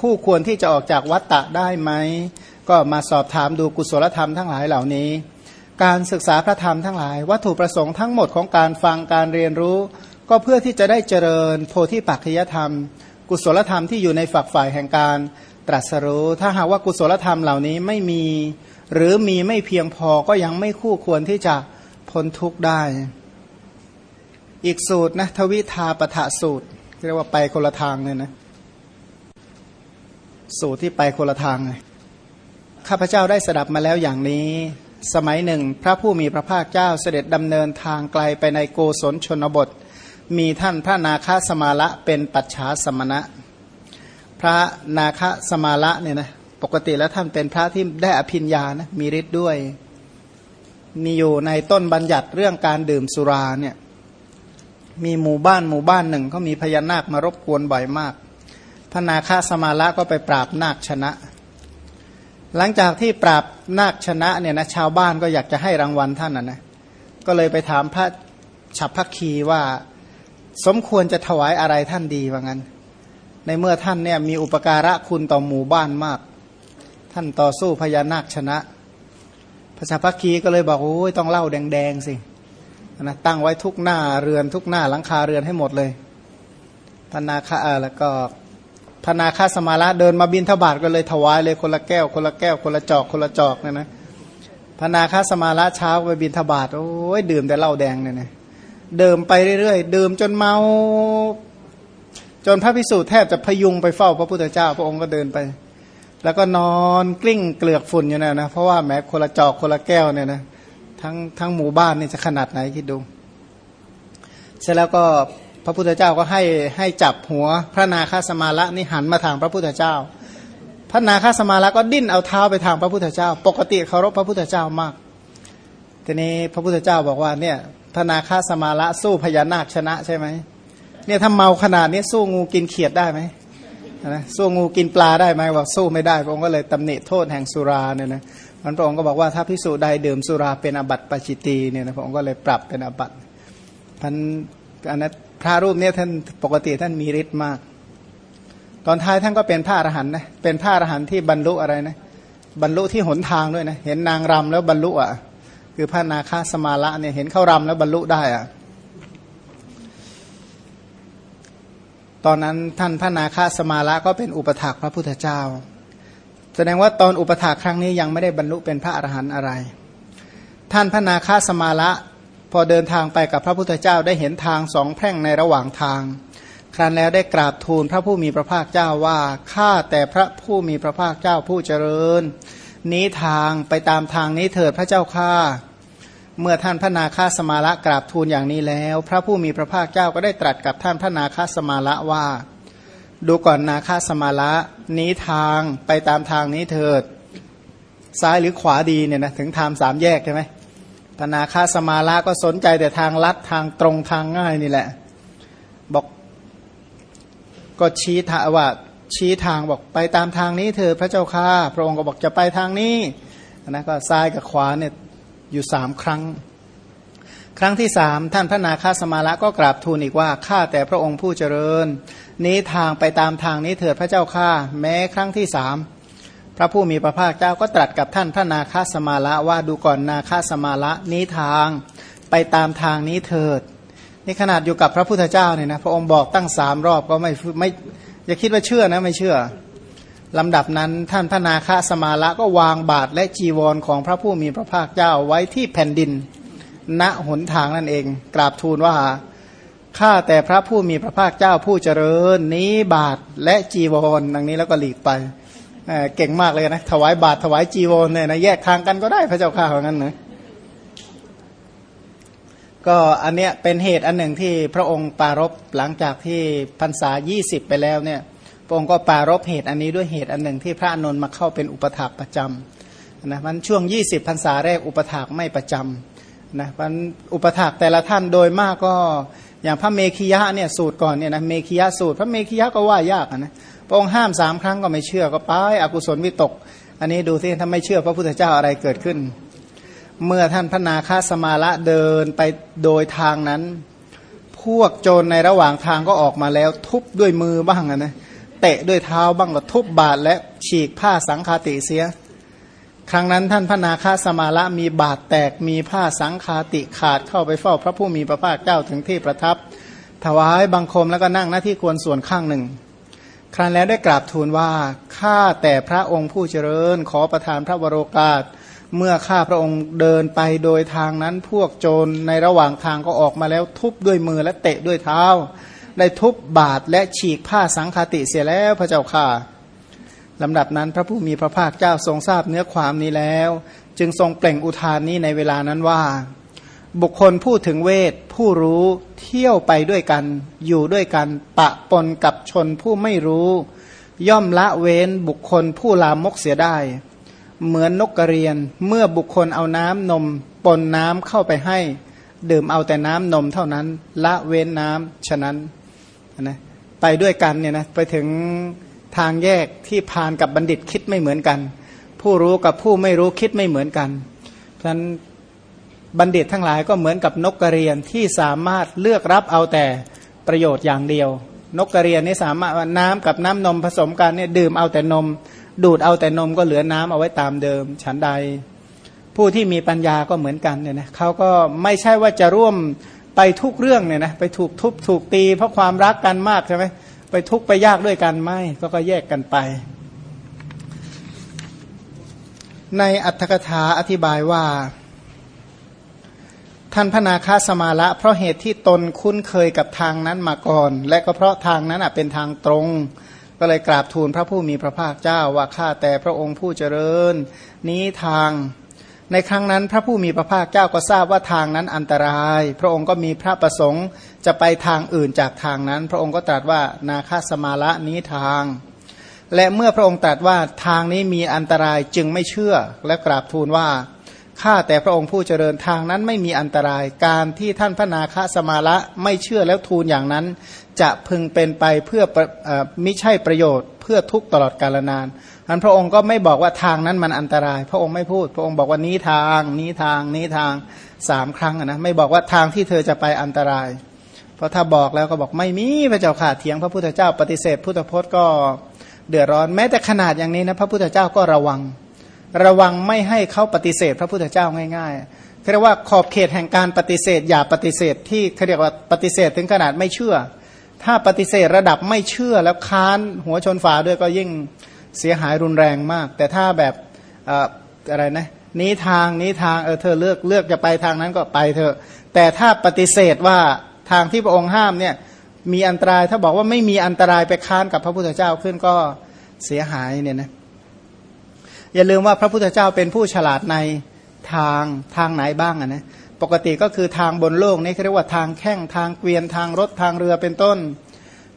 คู่ควรที่จะออกจากวัตตะได้ไหม ก็มาสอบถามดูกุศลธรรมทั้งหลายเหล่านี้ การศึกษาพระธรรมทั้งหลาย วัตถุประสงค์ทั้งหมดของการฟังการเรียนรู้ ก็เพื่อที่จะได้เจริญโพธิปัจจยธรรม กุศลธรรมที่อยู่ในฝักฝ่ายแห่งการตรัสรู้ ถ้าหากว่ากุศลธรรมเหล่านี้ไม่มี หรือมีไม่เพียงพอก็ยังไม่คู่ควรที่จะพ้นทุกข์ได้ อีกสูตรนะทวิทาปะทะสูตรเรียกว่าไปคนละทางเลยนะ สูตรที่ไปคนละทางข้าพเจ้าได้สดับมาแล้วอย่างนี้ สมัยหนึ่ง พระผู้มีพระภาคเจ้าเสด็จดำเนินทางไกลไปในโกศลชนบท มีท่านพระนาคสมาละเป็นปัจฉาสมณะ พระนาคสมาละเนี่ยนะปกติแล้วท่านเป็นพระที่ได้อภิญญานะมีฤทธิ์ด้วย มีอยู่ในต้นบัญญัติเรื่องการดื่มสุราเนี่ยมีหมู่บ้านหมู่บ้านหนึ่งก็มีพญานาคมารบกวนบ่อยมาก พระนาคาสมาละก็ไปปราบนาคชนะ หลังจากที่ปราบนาคชนะเนี่ยนะชาวบ้านก็อยากจะให้รางวัลท่านนะนะก็เลยไปถามพระฉับพักคีว่าสมควรจะถวายอะไรท่านดีว่างั้น ในเมื่อท่านเนี่ยมีอุปการะคุณต่อหมู่บ้านมาก ท่านต่อสู้พญานาคชนะพระฉับพักคีก็เลยบอกโอ้ยต้องเล่าแดงๆสินะตั้งไว้ทุกหน้าเรือนทุกหน้าหลังคาเรือนให้หมดเลยพนาคาแล้วก็ พนาคาสมาระเดินมาบินทบาทก็เลยถวายเลยคนละแก้ว คนละแก้ว คนละจอก คนละจอกเนี่ยนะพนาคาสมาระเช้าไปบินทบาทโอ้ยดื่มแต่เหล้าแดงเนี่ยนะดื่มไปเรื่อยๆดื่มจนเมา จนพระพิสุแทบจะพยุงไปเฝ้าพระพุทธเจ้าพระองค์ก็เดินไป แล้วก็นอนกลิ้งเกลือกฝุ่นอยู่นี่ยนะเพราะว่าแม้คนละจอกคนละแก้วเนี่ยนะทั้งทั้งหมู่บ้านนี่จะขนาดไหนคิดดู เสร็จแล้วก็ พระพุทธเจ้าก็ให้ให้จับหัวพระนาคาสมาละนี่หันมาทางพระพุทธเจ้า พระนาคาสมาละก็ดิ้นเอาเท้าไปทางพระพุทธเจ้า ปกติเคารพพระพุทธเจ้ามาก ทีนี้พระพุทธเจ้าบอกว่าเนี่ยพระนาคาสมาละสู้พญานาคชนะใช่ไหมเนี่ยถ้าเมาขนาดนี้สู้งูกินเขียดได้ไหมนะสู้งูกินปลาได้ไหมบอกสู้ไม่ได้พระองค์ก็เลยตำหนิโทษแห่งสุราเนี่ยนะมันพระองค์ก็บอกว่าถ้าพิสูจใดดื่มสุราเป็นอบัติปจิตีเนี่ยนะพระองค์ก็เลยปรับเป็นอบัติท่านอันนั้น พระรูปเนี่ยท่านปกติท่านมีฤทธิ์มาก ตอนท้ายท่านก็เป็นพระอรหันต์นะเป็นพระอรหันต์ที่บรรลุอะไรนะบรรลุที่หนทางด้วยนะเห็นนางรำแล้วบรรลุอะ คือพระนาคาสมาละเนี่ยเห็นเข้ารำแล้วบรรลุได้อะตอนนั้นท่านพระนาคาสมาละก็เป็นอุปถากพระพุทธเจ้า แสดงว่าตอนอุปถาครั้งนี้ยังไม่ได้บรรลุเป็นพระอรหันต์อะไร ท่านพระนาคาสมาละ พอเดินทางไปกับพระพุทธเจ้าได้เห็นทางสองแพร่งในระหว่างทาง ครั้นแล้วได้กราบทูลพระผู้มีพระภาคเจ้าว่าข้าแต่พระผู้มีพระภาคเจ้าผู้เจริญ นี้ทางไปตามทางนี้เถิดพระเจ้าข้าเมื่อท่านพระนาคาสมาละกราบทูลอย่างนี้แล้ว พระผู้มีพระภาคเจ้าก็ได้ตรัสกับท่านพระนาคาสมาละว่า ดูก่อนนาคาสมาละนี้ทางไปตามทางนี้เถิด ซ้ายหรือขวาดีเนี่ยนะถึงทางสามแยกใช่ไหม พนาคาสมาละก็สนใจแต่ทางลัดทางตรงทางง่ายนี่แหละ บอกก็ชี้ทางว่าชี้ทางบอกไปตามทางนี้เถิดพระเจ้าค่ะพระองค์ก็บอกจะไปทางนี้นะก็ซ้ายกับขวาเนี่ยอยู่สามครั้ง ครั้งที่สามท่านพระนาคาสมาละก็กราบทูลอีกว่าข้าแต่พระองค์ผู้เจริญ นี้ทางไปตามทางนี้เถิดพระเจ้าข้าแม้ครั้งที่สาม พระผู้มีพระภาคเจ้าก็ตรัสกับท่านพระนาคาสมาละว่าดูก่อนนาคาสมาละนี้ทางไปตามทางนี้เถิดนี่ขนาดอยู่กับพระพุทธเจ้าเนี่ยนะพระองค์บอกตั้งสามรอบก็ไม่ไม่อย่าคิดว่าเชื่อนะไม่เชื่อลำดับนั้นท่านพระนาคาสมาละก็วางบาทและจีวรของพระผู้มีพระภาคเจ้าไว้ที่แผ่นดิน ณหนทางนั่นเอง กราบทูลว่าข้าแต่พระผู้มีพระภาคเจ้าผู้เจริญนี้บาทและจีวรดังนี้แล้วก็หลีกไป เก่งมากเลยนะ ถวายบาทถวายจีวรเนี่ยนะแยกทางกันก็ได้พระเจ้าข้าของนั้นนะก็อันเนี้ยเป็นเหตุอันหนึ่งที่พระองค์ปารบหลังจากที่พรรษา 20 ไปแล้วเนี่ยพระองค์ก็ปารบเหตุอันนี้ด้วยเหตุอันหนึ่งที่พระนนท์มาเข้าเป็นอุปถากประจำนะมันช่วง 20 พรรษาแรกอุปถากไม่ประจำนะมันอุปถากแต่ละท่านโดยมากก็อย่างพระเมขียะเนี่ยสูตรก่อนเนี่ยนะเมขียะสูตร พระเมขียะก็ว่ายากนะ พระองค์ห้ามสามครั้งก็ไม่เชื่อก็ไปอกุศลวิตก อันนี้ดูที่ถ้าไม่เชื่อพระพุทธเจ้าอะไรเกิดขึ้น เมื่อท่านพระนาคาสมาละเดินไปโดยทางนั้น พวกโจรในระหว่างทางก็ออกมาแล้ว ทุบด้วยมือบ้างนะเตะด้วยเท้าบ้างก็ทุบบาทและฉีกผ้าสังคาติเสีย ครั้งนั้นท่านพระนาคาสมาละมีบาดแตกมีผ้าสังคาติขาดเข้าไปเฝ้าพระผู้มีพระภาคเจ้าถึงที่ประทับ ถวายบังคมแล้วก็นั่งหน้าที่ควรส่วนข้างหนึ่ง ครั้นแล้วได้กราบทูลว่าข้าแต่พระองค์ผู้เจริญขอประทานพระวโรกาส เมื่อข้าพระองค์เดินไปโดยทางนั้นพวกโจรในระหว่างทางก็ออกมาแล้วทุบด้วยมือและเตะด้วยเท้า ได้ทุบบาทและฉีกผ้าสังคติเสียแล้วพระเจ้าค่ะลำดับนั้นพระผู้มีพระภาคเจ้าทรงทราบเนื้อความนี้แล้ว จึงทรงเปล่งอุทานนี้ในเวลานั้นว่า บุคคลพูดถึงเวทผู้รู้เที่ยวไปด้วยกัน อยู่ด้วยกันปะปนกับชนผู้ไม่รู้ ย่อมละเว้นบุคคลผู้ลามกเสียได้ เหมือนนกกระเรียนเมื่อบุคคลเอาน้ำนม ปนน้ำเข้าไปให้ ดื่มเอาแต่น้ำนมเท่านั้น ละเว้นน้ำฉะนั้นนะไปด้วยกันเนี่ยนะไปถึงทางแยกที่พานกับบัณฑิตคิดไม่เหมือนกัน ผู้รู้กับผู้ไม่รู้คิดไม่เหมือนกันเพราะฉะนั้น บัณฑิตทั้งหลายก็เหมือนกับนกกระเรียนที่สามารถเลือกรับเอาแต่ประโยชน์อย่างเดียว นกกระเรียนนี่สามารถน้ำกับน้ำนมผสมกันเนี่ยดื่มเอาแต่นม ดูดเอาแต่นมก็เหลือน้ำเอาไว้ตามเดิม ฉันใด ผู้ที่มีปัญญาก็เหมือนกันเนี่ยนะเขาก็ไม่ใช่ว่าจะร่วมไปทุกเรื่องเนี่ยนะไปถูกทุบถูกตีเพราะความรักกันมากใช่ไหมไปทุกไปยากด้วยกันไม่ก็ก็แยกกันไป ในอัตถกถาอธิบายว่า ท่านพนาคาสมาละ เพราะเหตุที่ตนคุ้นเคยกับทางนั้นมาก่อน และก็เพราะทางนั้นเป็นทางตรง ก็เลยกราบทูลพระผู้มีพระภาคเจ้าว่าข้าแต่พระองค์ผู้เจริญ นี้ทาง ในครั้งนั้นพระผู้มีพระภาคเจ้าก็ทราบว่าทางนั้นอันตราย พระองค์ก็มีพระประสงค์จะไปทางอื่นจากทางนั้น พระองค์ก็ตรัสว่านาคาสมาละนี้ทาง และเมื่อพระองค์ตรัสว่าทางนี้มีอันตรายจึงไม่เชื่อและกราบทูลว่า ข้าแต่พระองค์ผู้เจริญทางนั้นไม่มีอันตราย การที่ท่านพระนาคาสมาละไม่เชื่อแล้วทูลอย่างนั้น จะพึงเป็นไปเพื่อมิใช่ประโยชน์ เพื่อทุกตลอดกาลนานอันพระองค์ก็ไม่บอกว่าทางนั้นมันอันตราย พระองค์ไม่พูด พระองค์บอกว่านี้ทางนี้ทางนี้ทางสามครั้งนะไม่บอกว่าทางที่เธอจะไปอันตราย เพราะถ้าบอกแล้วก็บอกไม่มีพระเจ้าข่าเถียงพระพุทธเจ้าปฏิเสธพุทธพจน์ก็เดือดร้อนแม้แต่ขนาดอย่างนี้นะพระพุทธเจ้าก็ระวัง ระวังไม่ให้เขาปฏิเสธ พระพุทธเจ้าง่ายๆเรียกว่าขอบเขตแห่งการปฏิเสธ อย่าปฏิเสธที่เขาเรียกว่าปฏิเสธถึงขนาดไม่เชื่อ ถ้าปฏิเสธระดับไม่เชื่อแล้วค้านหัวชนฝาด้วยก็ยิ่งเสียหายรุนแรงมาก แต่ถ้าแบบอะไรนะนี้ทางนี้ทางเออเธอเลือกเลือกจะไปทางนั้นก็ไปเถอะ แต่ถ้าปฏิเสธว่าทางที่พระองค์ห้ามเนี่ยมีอันตรายถ้าบอกว่าไม่มีอันตรายไปค้านกับพระพุทธเจ้าขึ้นก็เสียหายเนี่ยนะ อย่าลืมว่าพระพุทธเจ้าเป็นผู้ฉลาดในทางทางไหนบ้างนะ ปกติก็คือทางบนโลกนี่เรียกว่าทางแข้งทางเกวียนทางรถทางเรือเป็นต้น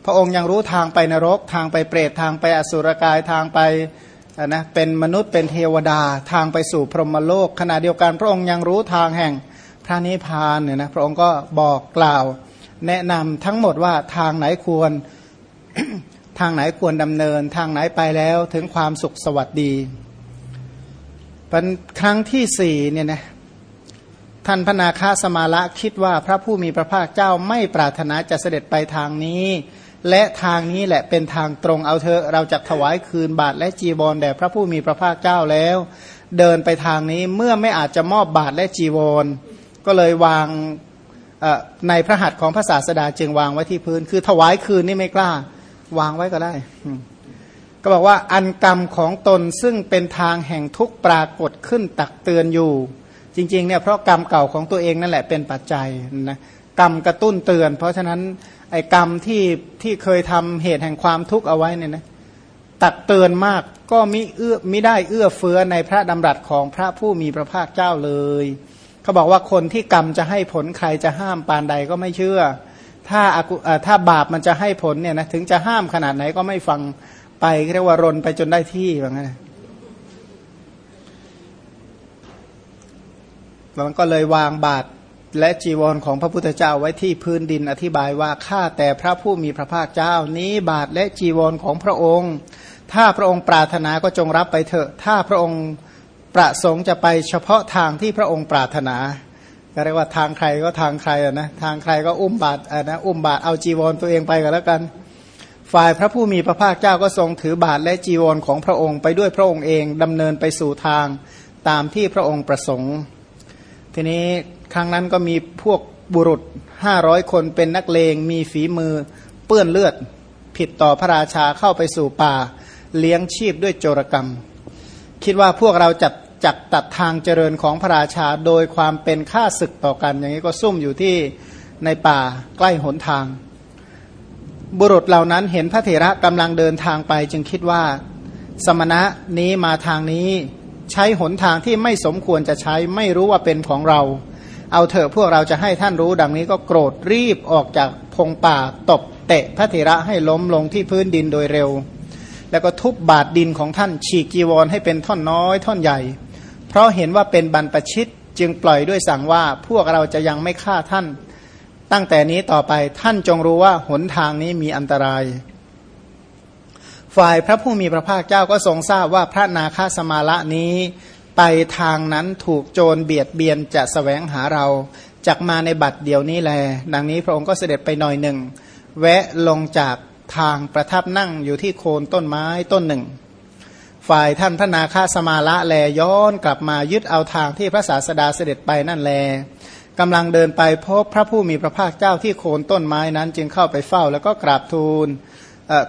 พระองค์ยังรู้ทางไปนรก ทางไปเปรตทางไปอสุรกายทางไปนะเป็นมนุษย์เป็นเทวดาทางไปสู่พรหมโลก ขณะเดียวกันพระองค์ยังรู้ทางแห่งพระนิพพานเนี่ยนะพระองค์ก็บอกกล่าว แนะนำทั้งหมดว่าทางไหนควรทางไหนควรดำเนิน ทางไหนไปแล้วถึงความสุขสวัสดี เป็นครั้งที่สี่เนี่ยนะท่านพนาคาสมาละคิดว่าพระผู้มีพระภาคเจ้าไม่ปรารถนาจะเสด็จไปทางนี้ และทางนี้แหละเป็นทางตรงเอาเถอะเราจะถวายคืนบาทและจีวรแด่พระผู้มีพระภาคเจ้าแล้ว เดินไปทางนี้เมื่อไม่อาจจะมอบบาทและจีวร ก็เลยวางในพระหัตถ์ของพระศาสดาจึงวางไว้ที่พื้น คือถวายคืนนี่ไม่กล้า วางไว้ก็ได้ ก็บอกว่าอันกรรมของตนซึ่งเป็นทางแห่งทุกปรากฏขึ้นตักเตือนอยู่ จริงๆเนี่ยเพราะกรรมเก่าของตัวเองนั่นแหละเป็นปัจจัยนะกรรมกระตุ้นเตือน เพราะฉะนั้นไอ้กรรมที่ที่เคยทำเหตุแห่งความทุกข์เอาไว้เนี่ยนะตักเตือนมากก็มิเอื้อมิได้เอื้อเฟื้อในพระดำรัสของพระผู้มีพระภาคเจ้าเลย เขาบอกว่าคนที่กรรมจะให้ผลใครจะห้ามปานใดก็ไม่เชื่อ ถ้าถ้าบาปมันจะให้ผลเนี่ยนะถึงจะห้ามขนาดไหนก็ไม่ฟัง ไปเรียกว่ารนไปจนได้ที่แบบนั้นมันก็เลยวางบาตรและจีวรของพระพุทธเจ้าไว้ที่พื้นดินอธิบายว่าข้าแต่พระผู้มีพระภาคเจ้านี้บาทและจีวรของพระองค์ ถ้าพระองค์ปรารถนาก็จงรับไปเถอะ ถ้าพระองค์ประสงค์จะไปเฉพาะทางที่พระองค์ปรารถนาก็เรียกว่าทางใครก็ทางใครนะทางใครก็อุ้มบาตรนะอุ้มบาตรเอาจีวรตัวเองไปก็แล้วกัน ฝ่ายพระผู้มีพระภาคเจ้าก็ทรงถือบาทและจีวรของพระองค์ไปด้วยพระองค์เองดำเนินไปสู่ทางตามที่พระองค์ประสงค์ ทีนี้ครั้งนั้นก็มีพวกบุรุษห้าร้อยคนเป็นนักเลงมีฝีมือเปื้อนเลือดผิดต่อพระราชาเข้าไปสู่ป่า เลี้ยงชีพด้วยโจรกรรม คิดว่าพวกเราจัดจักตัดทางเจริญของพระราชาโดยความเป็นค่าศึกต่อกัน อย่างนี้ก็ซุ่มอยู่ที่ในป่าใกล้หนทาง บุรุษเหล่านั้นเห็นพระเถระกำลังเดินทางไปจึงคิดว่า สมณะนี้มาทางนี้ ใช้หนทางที่ไม่สมควรจะใช้ไม่รู้ว่าเป็นของเรา เอาเถอะพวกเราจะให้ท่านรู้ดังนี้ก็โกรธรีบออกจากพงป่าตบเตะพระเถระให้ล้มลงที่พื้นดินโดยเร็ว แล้วก็ทุบบาดดินของท่านฉีกจีวรให้เป็นท่อนน้อยท่อนใหญ่ เพราะเห็นว่าเป็นบรรปชิตจึงปล่อยด้วยสั่งว่าพวกเราจะยังไม่ฆ่าท่าน ตั้งแต่นี้ต่อไปท่านจงรู้ว่าหนทางนี้มีอันตราย ฝ่ายพระผู้มีพระภาคเจ้าก็ทรงทราบว่าพระนาคาสมาละนี้ไปทางนั้นถูกโจรเบียดเบียนจะสแสวงหาเราจักมาในบัดเดียวนี้แล ดังนี้พระองค์ก็เสด็จไปหน่อยหนึ่ง แวะลงจากทางประทับนั่งอยู่ที่โคนต้นไม้ต้นหนึ่ง ฝ่ายท่านพระนาคาสมาละแลย้อนกลับมายึดเอาทางที่พระศาสดาเสด็จไปนั่นแล กำลังเดินไปพบพระผู้มีพระภาคเจ้าที่โคนต้นไม้นั้น จึงเข้าไปเฝ้าแล้วก็กราบทูล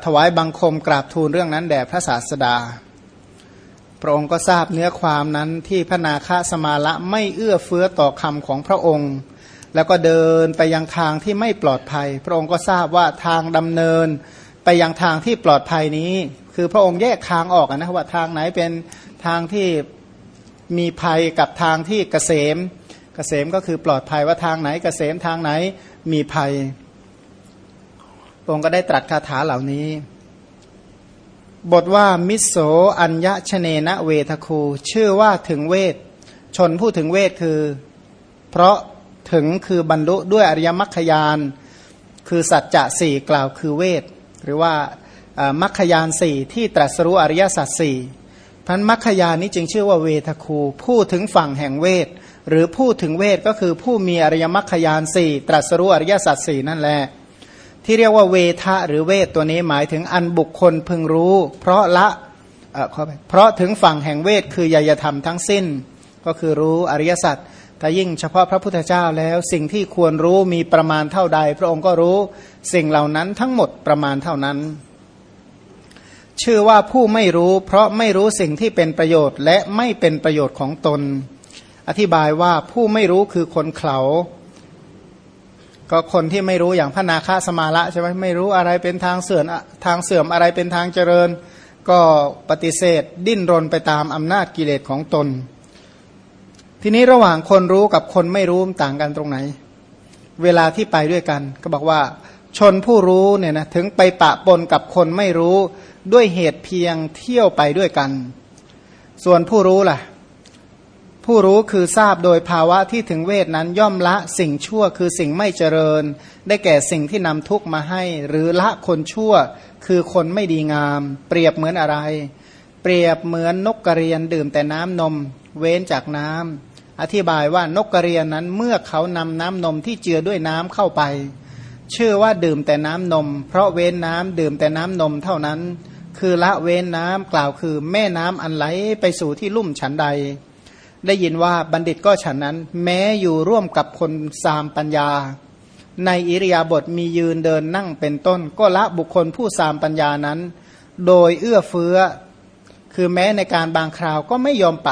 ถวายบังคมกราบทูลเรื่องนั้นแด่พระศาสดา พระองค์ก็ทราบเนื้อความนั้นที่พระนาคสมาละไม่เอื้อเฟื้อต่อคำของพระองค์ แล้วก็เดินไปยังทางที่ไม่ปลอดภัย พระองค์ก็ทราบว่าทางดำเนินไปยังทางที่ปลอดภัยนี้ คือพระองค์แยกทางออกนะว่าทางไหนเป็นทางที่มีภัยกับทางที่เกษม กษมก็คือปลอดภัยว่าทางไหนเกษมทางไหนมีภัยองค์ก็ได้ตรัสคาถาเหล่านี้ บทว่ามิโสอัญญชเนนะเวทคู ชื่อว่าถึงเวท ชนผู้ถึงเวทคือ เพราะถึงคือบรรลุด้วยอริยมรรคยาน คือสัจจะสี่กล่าวคือเวท หรือว่ามรรคยานสี่ที่ตรัสรู้อริยสัจสี่พันมรรคยานนี้จึงชื่อว่าเวทคู ผู้ถึงฝั่งแห่งเวท หรือผู้ถึงเวทก็คือผู้มีอริยมรรคยานสี่ตรัสรู้อริยสัจสี่นั่นแหละที่เรียกว่าเวทะหรือเวทตัวนี้หมายถึงอันบุคคลพึงรู้ เพราะละเออเพราะถึงฝั่งแห่งเวทคือยยธรรมทั้งสิ้น ก็คือรู้อริยสัจแต่ยิ่งเฉพาะพระพุทธเจ้าแล้วสิ่งที่ควรรู้มีประมาณเท่าใด พระองค์ก็รู้สิ่งเหล่านั้นทั้งหมดประมาณเท่านั้น ชื่อว่าผู้ไม่รู้ เพราะไม่รู้สิ่งที่เป็นประโยชน์และไม่เป็นประโยชน์ของตน อธิบายว่าผู้ไม่รู้คือคนเขาก็คนที่ไม่รู้อย่างพระนาคาสมาละใช่ไหมไม่รู้อะไรเป็นทางเสื่อมทางเสื่อมอะไรเป็นทางเจริญ ก็ปฏิเสธ ดิ้นรนไปตามอำนาจกิเลสของตน ทีนี้ระหว่างคนรู้กับคนไม่รู้ต่างกันตรงไหน เวลาที่ไปด้วยกัน ก็บอกว่า ชนผู้รู้เนี่ยนะถึงไปปะปนกับคนไม่รู้ด้วยเหตุเพียงเที่ยวไปด้วยกัน ส่วนผู้รู้ล่ะ ผู้รู้คือทราบโดยภาวะที่ถึงเวทนั้นย่อมละสิ่งชั่วคือสิ่งไม่เจริญ ได้แก่สิ่งที่นำทุกข์มาให้ หรือละคนชั่วคือคนไม่ดีงาม เปรียบเหมือนอะไร เปรียบเหมือนนกกระเรียนดื่มแต่น้ำนม เว้นจากน้ำอธิบายว่านกกระเรียนนั้นเมื่อเขานำน้ำนมที่เจือด้วยน้ำเข้าไป ชื่อว่าดื่มแต่น้ำนม เพราะเว้นน้ำดื่มแต่น้ำนมเท่านั้น คือละเว้นน้ำกล่าวคือแม่น้ำอันไหลไปสู่ที่ลุ่มฉันใด ได้ยินว่าบัณฑิตก็ฉันนั้น แม้อยู่ร่วมกับคนสามปัญญา ในอิริยาบถมียืนเดินนั่งเป็นต้น ก็ละบุคคลผู้สามปัญญานั้น โดยเอื้อเฟื้อ คือแม้ในการบางคราวก็ไม่ยอมปะ